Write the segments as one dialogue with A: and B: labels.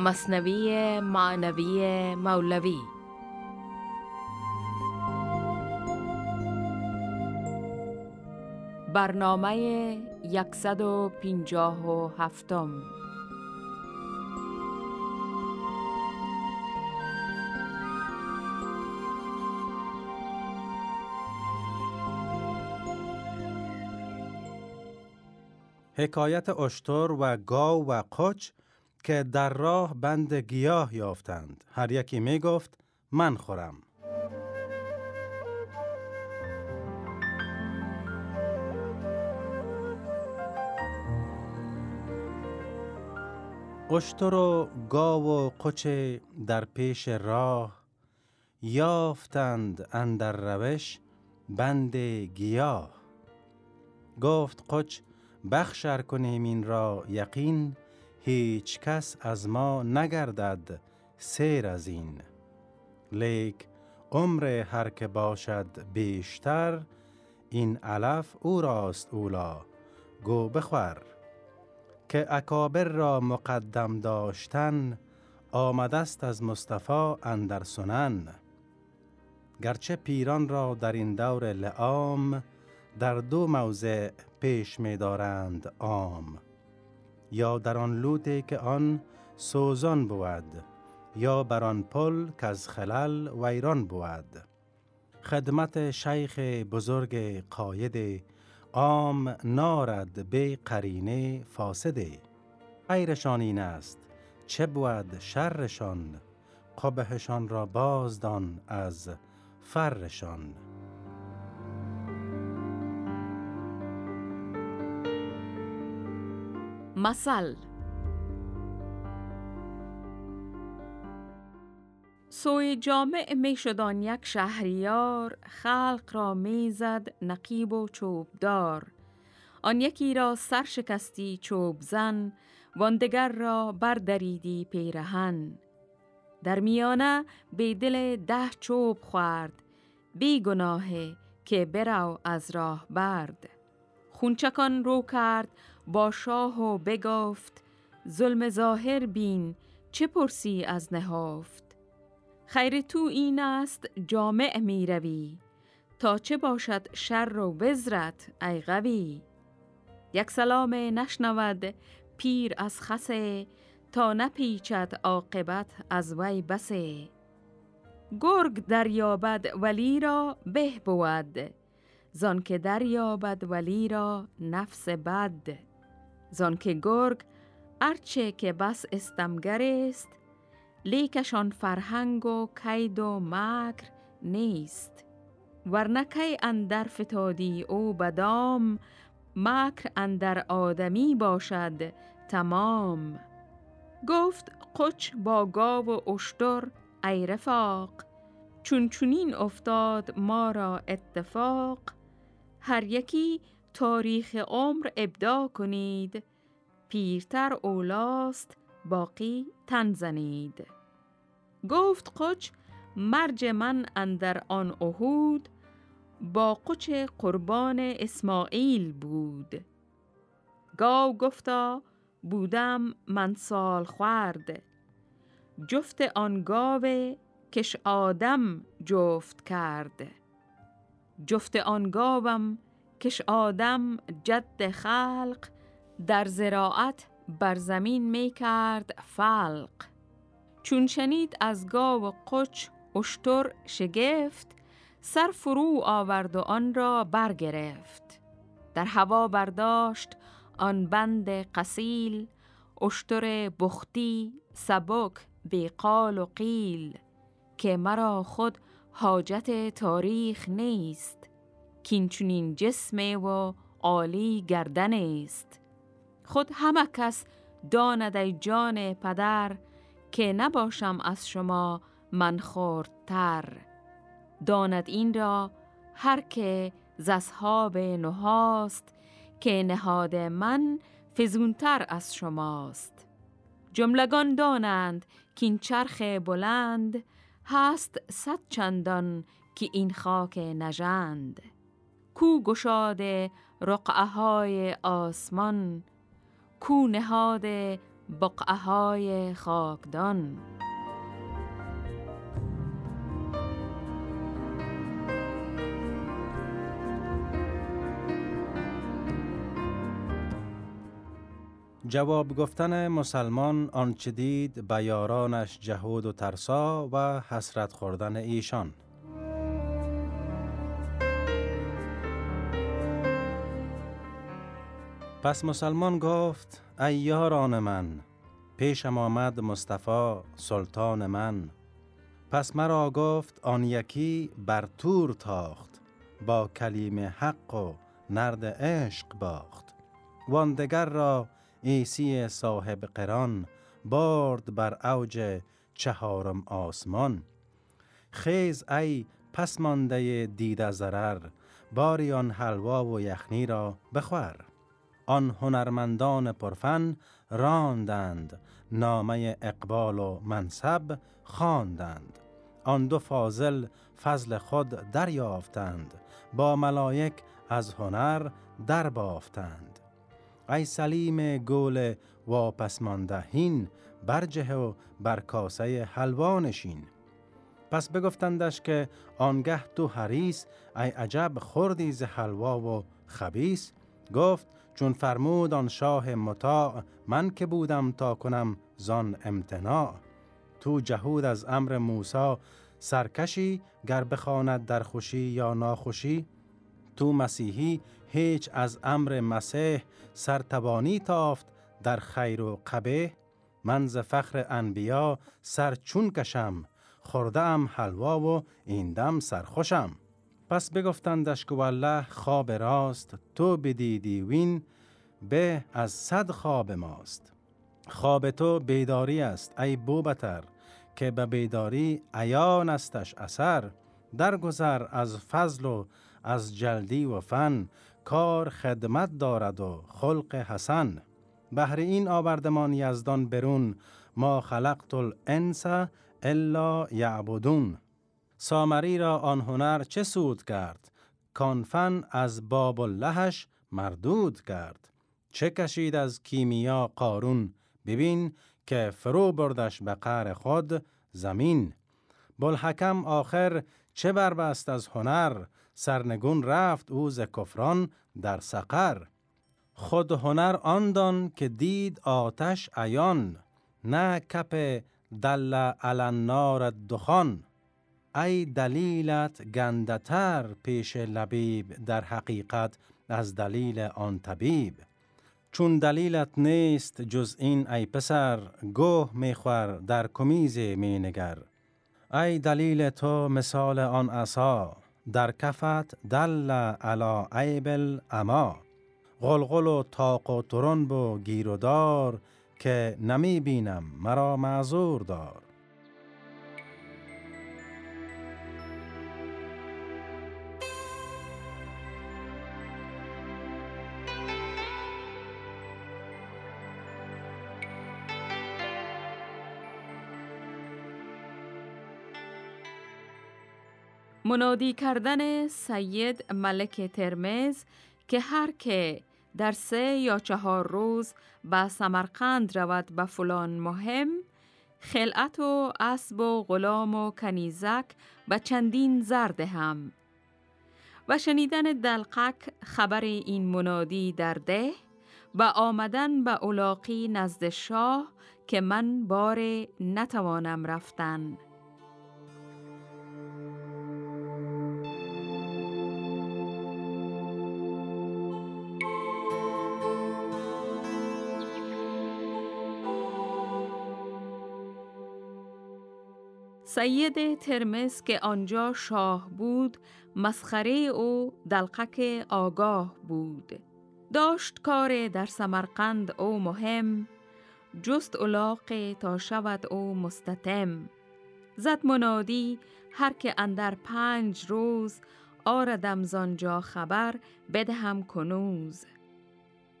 A: مصنوی معنوی مولوی. برنامه یکصد و پینجاه و هفتم.
B: حکایت اشتر و گاو و قچ که در راه بند گیاه یافتند. هر یکی می گفت من خورم. اشتر و گاو و قچ در پیش راه یافتند اندر روش بند گیاه. گفت قچ بخشر کنیم این را یقین. هیچ کس از ما نگردد سیر از این. لیک عمر هر که باشد بیشتر این علف او راست اولا گو بخور. که اکابر را مقدم داشتن آمدست از مصطفی اندر سنن. گرچه پیران را در این دور لعام در دو موضع پیش می دارند عام. یا در آن لوته که آن سوزان بود یا بر آن پل که از خلل ویران بود. خدمت شیخ بزرگ قاید عام نارد به قرینه فاسده غیرشان این است چه بود شرشان؟ قبهشان را بازدان از فرشان.
A: مثل سوی جامع می شدان یک شهریار خلق را می‌زد نقیب و چوبدار. آن یکی را سر شکستی چوب زن واندگر را بردریدی پیرهن. در میانه به دل ده چوب خورد بی گناهه که برو از راه برد. خونچکان رو کرد با شاه و بگفت ظلم ظاهر بین چه پرسی از نهافت خیر تو این است جامع می روی تا چه باشد شر و وزرت ای غوی یک سلام نشنود پیر از خسه تا نپیچد عاقبت از وی بسه. گرگ دریابد ولی را به بود زان که دریابد ولی را نفس بد. زان که گرگ ارچه که بس استمگر است لیکشان فرهنگ و کید و مکر نیست. ورنه کی اندر فتادی او بدام مکر اندر آدمی باشد تمام. گفت قچ با گاو و اشتر ای رفاق چون چونین افتاد ما را اتفاق. هر یکی تاریخ عمر ابدا کنید. پیرتر اولاست باقی تن زنید. گفت قچ مرج من اندر آن اهود با قچ قربان اسماعیل بود. گاو گفتا بودم من سال خورد. جفت آن گاو کش آدم جفت کرد. جفت آن گاوم کش آدم جد خلق در زراعت بر زمین می کرد فلق. چون شنید از گاو قچ اشتر شگفت سر فرو آورد و آن را برگرفت. در هوا برداشت آن بند قسیل اشتر بختی سبک بیقال و قیل که مرا خود حاجت تاریخ نیست. کینچونین جسم و عالی گردن است خود همه کس داند جان پدر که نباشم از شما من خوردتر. داند این را هر که زصحاب نهاست که نهاد من فزونتر از شماست. جملگان دانند که این چرخ بلند هست صد چندان که این خاک نژند. کو گشاد رقعه های آسمان کو نهاد بقعه های خاکدان.
B: جواب گفتن مسلمان آنچه دید به یارانش جهود و ترسا و حسرت خوردن ایشان. پس مسلمان گفت ای یاران من پیشم آمد مصطفی سلطان من. پس مرا گفت آن یکی بر تور تاخت با کلیم حق و نرد عشق باخت. واندگر را ایسی صاحب قران بارد بر اوج چهارم آسمان. خیز ای پس مانده دیده ضرر باری آن حلوا و یخنی را بخور. آن هنرمندان پرفن راندند نامه اقبال و منصب خواندند. آن دو فاضل فضل خود دریافتند با ملائک از هنر در بافتند ای سلیم گول واپس مانده هین برجه و بر کاسه حلوا نشین. پس بگفتندش که آنگه تو حریس ای عجب خوردی ز حلوا و خبیس گفت چون فرمود آن شاه مطاع من که بودم تا کنم زان امتناع. تو جهود از امر موسی سرکشی گر بخواند در خوشی یا ناخوشی. تو مسیحی هیچ از امر مسیح سرتوانی تافت در خیر و قبه من ز فخر انبیا سر چون کشم خورده ام حلوا و این دم سرخوشم. پس بگفتندش که والله خواب راست تو بدیدی وین به از صد خواب ماست. خواب تو بیداری است ای بوبتر که به بیداری عیان استش اثر. درگذر از فضل و از جلدی و فن کار خدمت دارد و خلق حسن. بهر این آوردمان یزدان برون ما خلقت الانس الا یعبدون. سامری را آن هنر چه سود کرد؟ کانفن از باب اللهش مردود کرد. چه کشید از کیمیا قارون؟ ببین که فرو بردش به قهر خود زمین. بلحکم آخر چه بربست از هنر؟ سرنگون رفت او ز کفران در سقر. خود هنر آن که دید آتش عیان نه کپ دل النار دخان ای دلیلت گندتر پیش لبیب در حقیقت از دلیل آن طبیب. چون دلیلت نیست جز این ای پسر گوه میخور در کمیز مینگر. ای دلیل تو مثال آن عصا در کفت دل علا عیب الاما غلغل و تاق و ترنب و گیر و دار که نمی بینم مرا معذور دار.
A: منادی کردن سید ملک ترمز که هر که در سه یا چهار روز به سمرقند رود به فلان مهم خلعت و اسب و غلام و کنیزک به چندین زرد هم و شنیدن دلقک خبر این منادی در ده و آمدن به اولاقی نزد شاه که من بار نتوانم رفتن. سید ترمز که آنجا شاه بود مسخره او دلقک آگاه بود. داشت کار در سمرقند او مهم جست اولاق تا شود او مستتم. زد منادی هر که اندر پنج روز آردم زانجا خبر بدهم کنوز.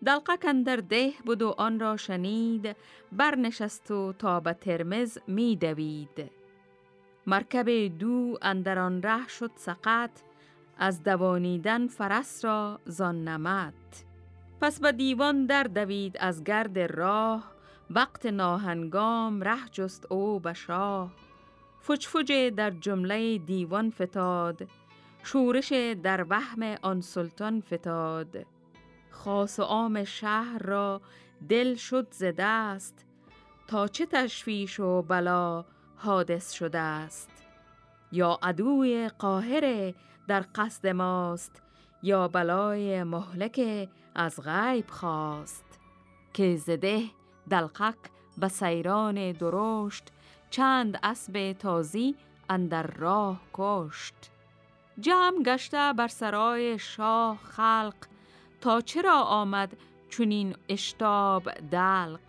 A: دلقک اندر ده بود و آن را شنید برنشست و تا به ترمز می دوید مرکب دو اندران ره شد سقط از دوانیدن فرس را زان نمد پس به دیوان در دوید از گرد راه وقت ناهنگام ره جست او به شاه. فج در جمله دیوان فتاد شورش در وهم آن سلطان فتاد. خاص و عام شهر را دل شد ز دست تا چه تشویش و بلا حادث شده است. یا عدوی قاهر در قصد ماست یا بلای مهلک از غیب خواست. که زده دلقق به سیران درشت چند اسب تازی اندر راه کشت. جمع گشته بر سرای شاه خلق تا چرا آمد چونین اشتاب دلق؟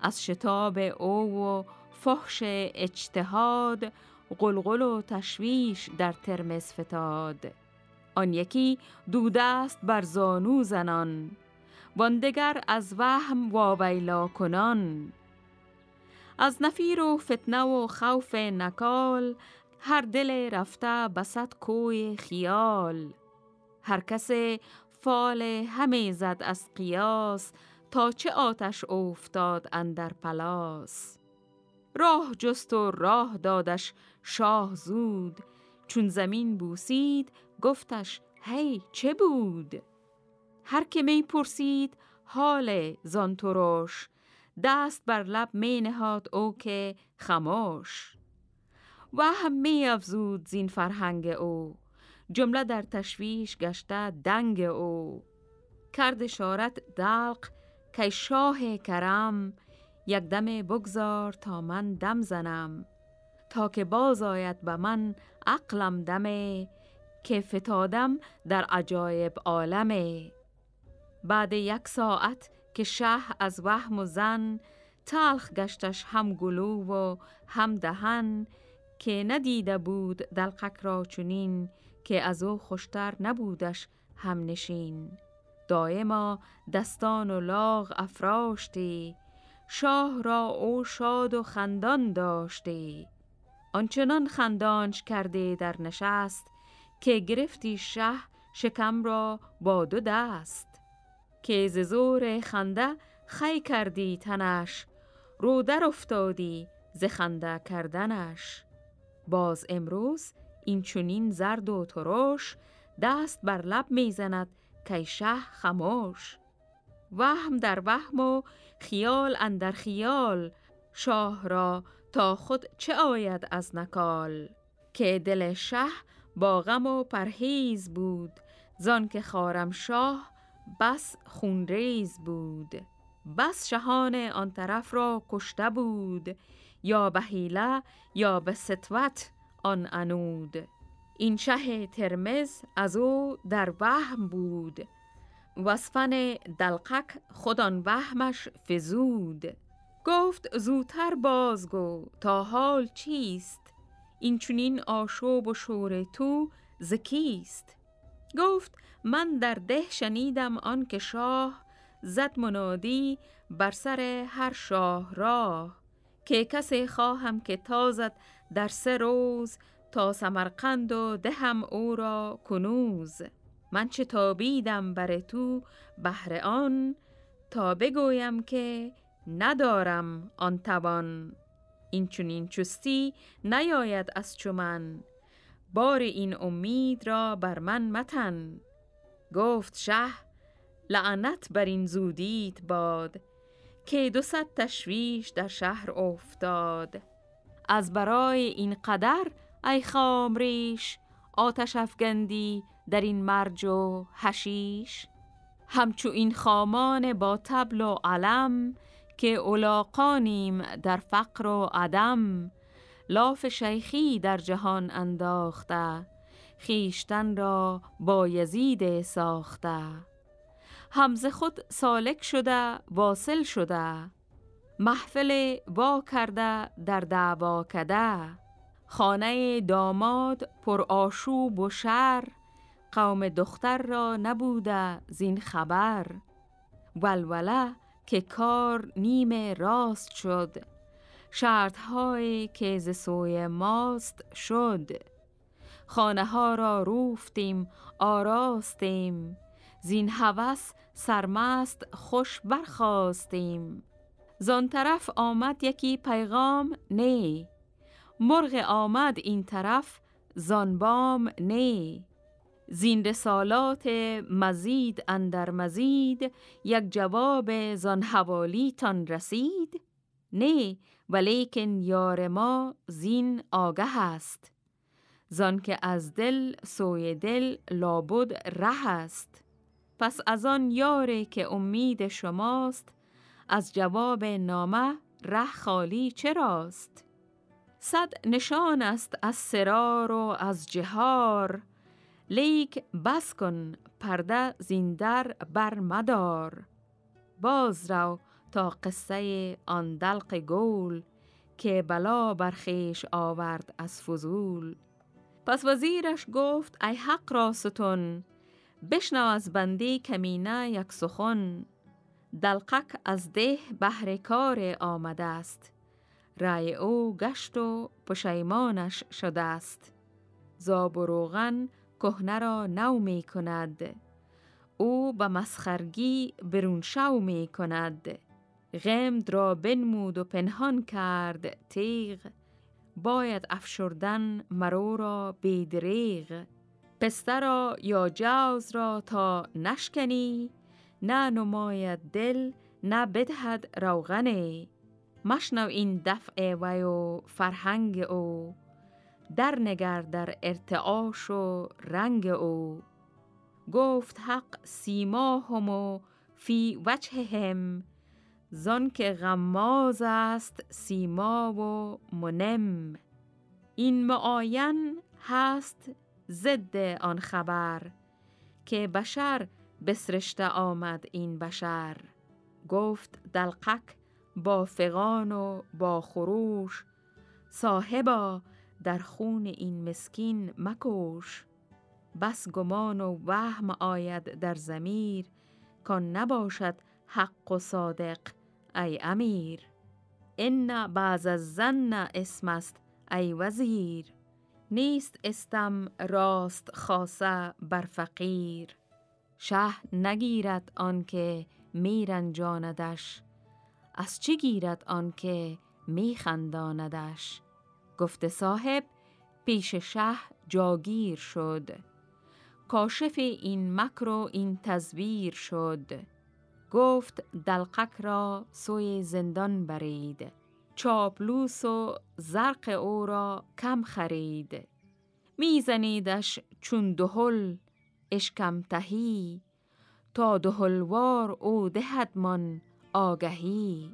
A: از شتاب او و فحش اجتهاد قلقل و تشویش در ترمز فتاد. آن یکی دوده است بر زانو زنان واندگر از وهم واویلا کنان. از نفیر و فتنه و خوف نکال هر دل رفته بسد کوی خیال. هر کس فال همه زد از قیاس تا چه آتش افتاد اندر پلاس. راه جست و راه دادش شاه زود. چون زمین بوسید گفتش هی چه بود؟ هر که می پرسید حال زان ترش؟ دست بر لب می نهاد او که خموش و هم می افزود زین فرهنگ او. جمله در تشویش گشته دنگ او. کرد شارت دلق که شاه کرم یک دم بگذار تا من دم زنم. تا که باز آید به من عقلم دمه که فتادم در عجایب عالمه بعد یک ساعت که شه از وهم و زن تلخ گشتش هم گلو و هم دهن که ندیده بود دلقک را چونین که از او خوشتر نبودش هم نشین. دایما دستان و لاغ افراشتی شاه را او شاد و خندان داشتی آنچنان خندانش کرده در نشست که گرفتی شه شکم را با دو دست. که ز زور خنده خی کردی تنش رو در افتادی ز خنده کردنش. باز امروز این چونین زرد و ترش دست بر لب می‌زند که شه خموش. وهم در وهم و خیال اندر خیال. شاه را تا خود چه آید از نکال؟ که دل شه با غم و پرهیز بود. زان که خارم شاه بس خونریز بود. بس شهان آن طرف را کشته بود. یا به حیله یا به ستوت آن انود. این شه ترمز از او در وهم بود. وصفن دلقک خود آن وهمش فزود. گفت زودتر بازگو تا حال چیست؟ این چونین آشوب و شور تو زکیست گفت من در ده شنیدم آن که شاه زد منادی بر سر هر شاه راه. که کسی خواهم که تازد در سه روز تا سمرقند و دهم او را کنوز. من چه تابیدم بر تو بهر آن تا بگویم که ندارم آن توان. این چونین چستی نیاید از چمن بار این امید را بر من متن. گفت شه لعنت بر این زودیت باد که دو صد تشویش در شهر افتاد. از برای این قدر ای خامریش آتش افگندی در این مرج و حشیش. همچو این خامان با تبل و علم که اولاقانیم در فقر و عدم. لاف شیخی در جهان انداخته خیشتن را با یزید ساخته. همز خود سالک شده واصل شده. محفل وا کرده در دعوا کده. خانه داماد پر آشوب و شر قوم دختر را نبوده زین خبر. ولوله که کار نیم راست شد شرط های که ز سوی ماست شد. خانه ها را روفتیم آراستیم زین هوس سرمست خوش برخواستیم زان طرف آمد یکی پیغام نه مرغ آمد این طرف زانبام نه زین رسالات مزید اندر مزید یک جواب زان حوالی تان رسید. نه ولیکن یار ما زین آگه است. زان که از دل سوی دل لابد ره است. پس از آن یاره که امید شماست از جواب نامه ره خالی چراست؟ صد نشان است از سرار و از جهار لیک بس کن پرده زیندر بر مدار. باز رو تا قصه آن دلق گول که بلا برخیش آورد از فضول. پس وزیرش گفت ای حق را ستون بشنو از بندی کمینه یک سخن. دلقک از ده بهر کار آمده است. رای او گشت و پشیمانش شده است. زاب و روغن کهنه را نو می کند. او به مسخرگی برون شو می کند. غمد را بنمود و پنهان کرد. تیغ باید افشردن مرو را بیدریغ پسته را یا جوز را تا نشکنی نه نماید دل نه بدهد روغنه مشنو این دفع و فرهنگ او. در نگر در ارتعاش و رنگ او. گفت حق سیماهم و فی وجههم. زان که غماز است سیما و منم. این معاین هست ضد آن خبر که بشر بسرشته آمد این بشر. گفت دلقک با فغان و با خروش صاحبا در خون این مسکین مکوش بس گمان و وهم آید در زمیر کان نباشد حق و صادق ای امیر. ان بعض الزن اسم است ای وزیر. نیست استم راست خاصه بر فقیر. شه نگیرد آنکه میرنجاندش. از چی گیرد آنکه میخنداندش؟ گفته صاحب پیش شه جاگیر شد. کاشف این مکر و این تزویر شد. گفت دلقک را سوی زندان برید. چاپلوس و زرق او را کم خرید. میزنیدش چون دهل اشکم تهی. تا دهلوار او دهدمان آگهی.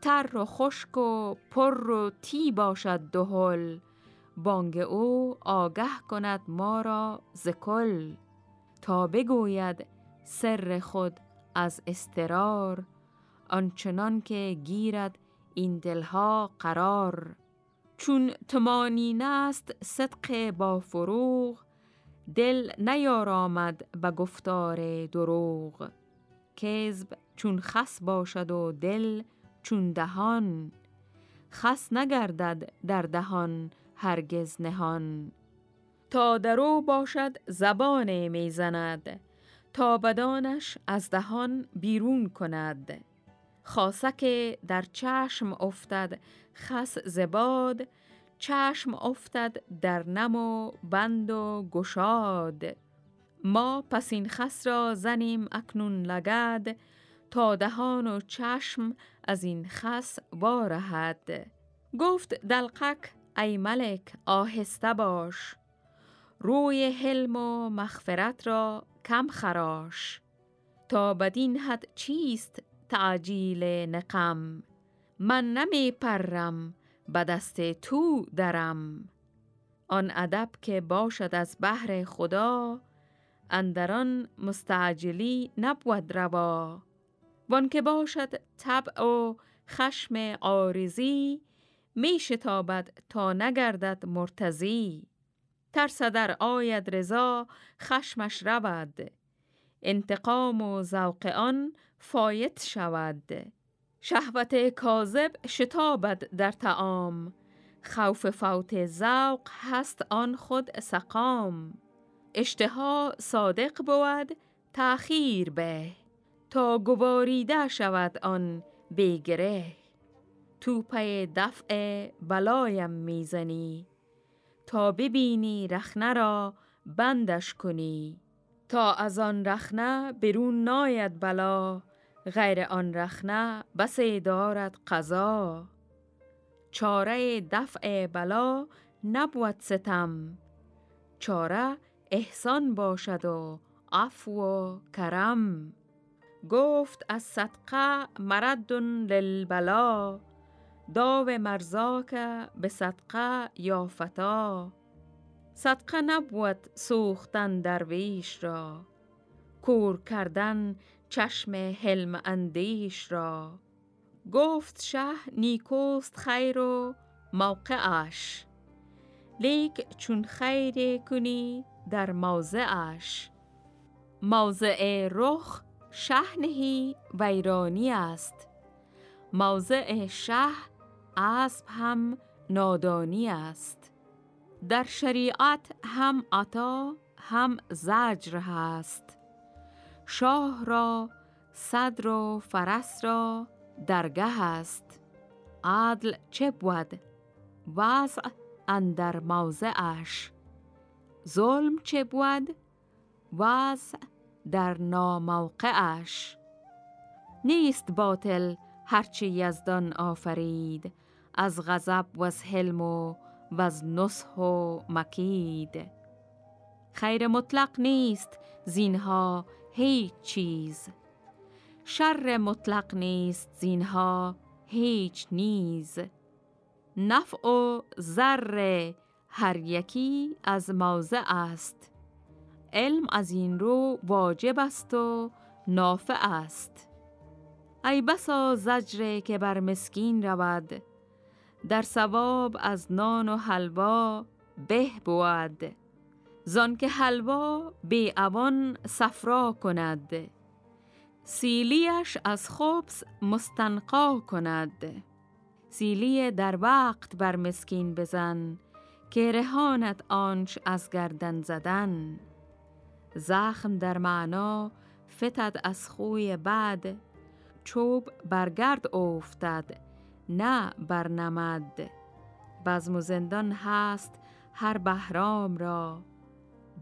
A: تر و خشک و پر و تی باشد دهل. بانگ او آگه کند ما را زکل تا بگوید سر خود از استرار آنچنان که گیرد این دلها قرار. چون تمانین است صدق با فروغ دل نیارامد به گفتار دروغ. کذب چون خس باشد و دل چون دهان خس نگردد در دهان هرگز نهان. تا درو باشد زبان می‌زند تا بدانش از دهان بیرون کند. خاصه که در چشم افتد خس زباد چشم افتد در نم و بند و گشاد. ما پس این خس را زنیم اکنون لگد تا دهان و چشم از این خس وارهد. گفت دلقک ای ملک آهسته باش. روی حلم و مغفرت را کم خراش. تا بدین حد چیست تعجیل نقم من نمی پرم به دست تو درم. آن ادب که باشد از بحر خدا اندران مستعجلی نبود روا. وان که باشد طبع و خشم آرزی می شتابد تا نگردد مرتزی ترس در آید رضا خشمش رود. انتقام و ذوق آن فایت شود. شهوت کاذب شتابد در تعام خوف فوت ذوق هست آن خود سقام. اشتها صادق بود تأخیر به. تا گواریده شود آن بگره تو پی دفع بلایم می‌زنی. تا ببینی رخنه را بندش کنی. تا از آن رخنه برون ناید بلا غیر آن رخنه بسی دارد قضا. چاره دفع بلا نبود ستم. چاره احسان باشد و عفو و کرم. گفت از صدقه مرد للبلا داو مرزاک به صدقه یا فتا. صدقه نبود سوختن درویش را کور کردن چشم حلم اندیش را. گفت شه نیکوست خیر و موقعش لیک چون خیر کنی در موضعش. موضع رخ شهنهی ویرانی است. موضع شه اسب هم نادانی است. در شریعت هم عطا هم زجر هست. شاه را صدر و فرس را درگه است. عدل چه بود؟ وضع اندر موضعش. ظلم چه بود؟ وضع در ناموقعش. نیست باطل هرچی یزدان آفرید از غضب و از حلم و از نصح و مکید. خیر مطلق نیست زینها هیچ چیز. شر مطلق نیست زینها هیچ نیز. نفع و ذره هر یکی از موضع است. علم از این رو واجب است و نافع است. ای بسا زجره که بر مسکین رود در ثواب از نان و حلوا به بود. زان که حلوا بی اوان صفرا کند سیلیش از خبز مستنقا کند. سیلی در وقت بر مسکین بزن که رهانت آنچ از گردن زدن. زخم در معنا فتد از خوی بد. چوب برگرد افتد نه برنمد بزم و زندان هست هر بهرام را.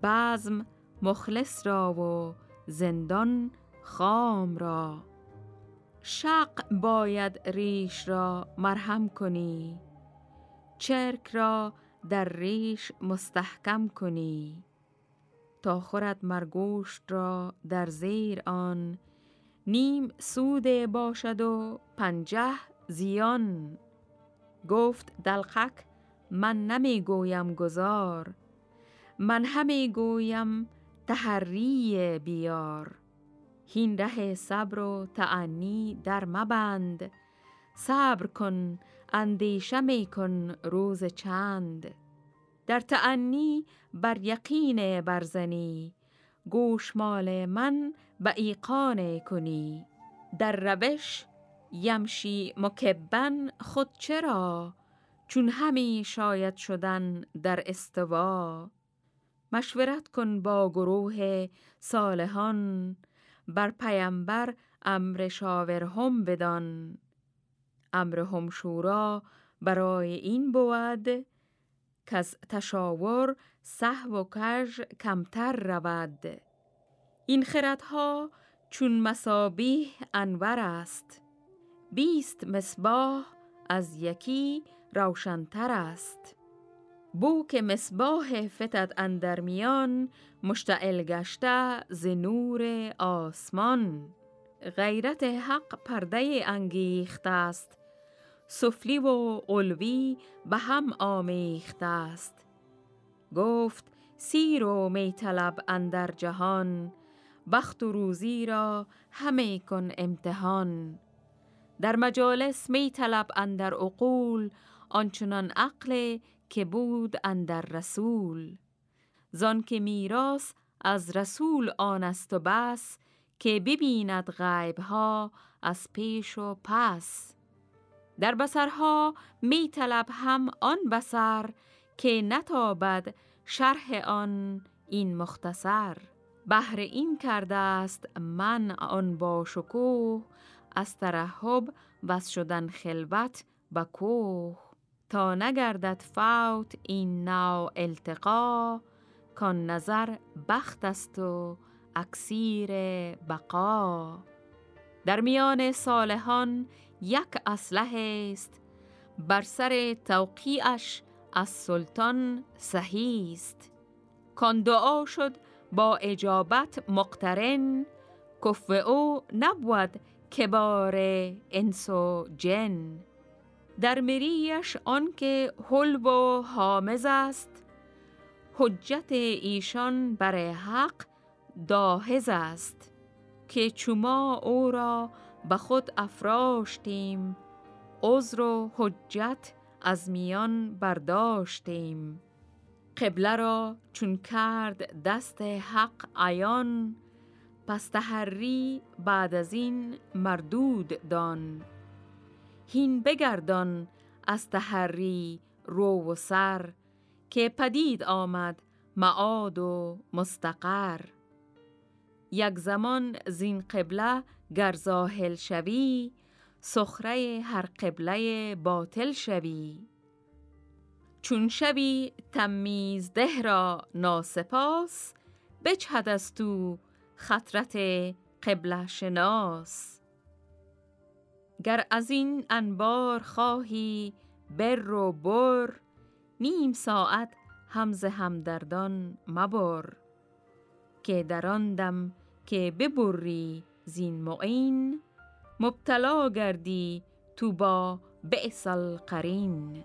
A: بزم مخلص را و زندان خام را. شق باید ریش را مرهم کنی چرک را در ریش مستحکم کنی. تا خورد مرگوشت را در زیر آن. نیم سود باشد و پنجه زیان. گفت دلقک من نمی گویم گذار من همی گویم تحری بیار. هین ره صبر و تعنی در مبند. صبر کن اندیشه می کن روز چند. در تعنی بر یقین برزنی. گوشمال من به ایقان کنی. در روش یمشی مکبن خود چرا؟ چون همی شاید شدن در استوا. مشورت کن با گروه صالحان بر پیمبر امر شاورهم بدان. امر هم شورا برای این بود که از تشاور و کج کمتر رود. این خردها چون مسابیح انور است. بیست مصباح از یکی روشنتر است. بو که مصباح فتد اندر میان مشتعل گشته ز نور آسمان. غیرت حق پرده انگیخته است. سفلی و علوی به هم آمیخته است. گفت سیر و می طلب اندر جهان بخت و روزی را همه کن امتحان. در مجالس می طلب اندر عقول آنچنان عقل که بود اندر رسول. زان که میراس از رسول آن است و بس که ببیند غیب ها از پیش و پس. در بسرها می طلب هم آن بسر که نتابد شرح آن این مختصر. بهر این کرده است من آن با شکوه از ترحب بس شدن خلوت به کوه. تا نگردد فوت این نو التقا کان نظر بخت است و اکسیر بقا. در میان صالحان یک اسلحه است. بر سر توقیعش از سلطان صحیح است. کان دعا شد با اجابت مقترن کف او نبود کبار انس و جن. در مریش آنکه حلو و حامز است حجت ایشان بر حق داهز است که چما او را به خود افراشتیم. عذر و حجت از میان برداشتیم. قبله را چون کرد دست حق عیان پس تحری بعد از این مردود دان. هین بگردان از تحری رو و سر که پدید آمد معاد و مستقر. یک زمان زین قبله گر زاهل شوی سخره هر قبله باطل شوی. چون شوی تمیز ده را ناسپاس بچهد از تو خطرت قبله شناس. گر از این انبار خواهی بر و بر نیم ساعت همز همدردان مبر. که در آن دم که ببری زین معین مبتلا گردی تو با بئس القرین.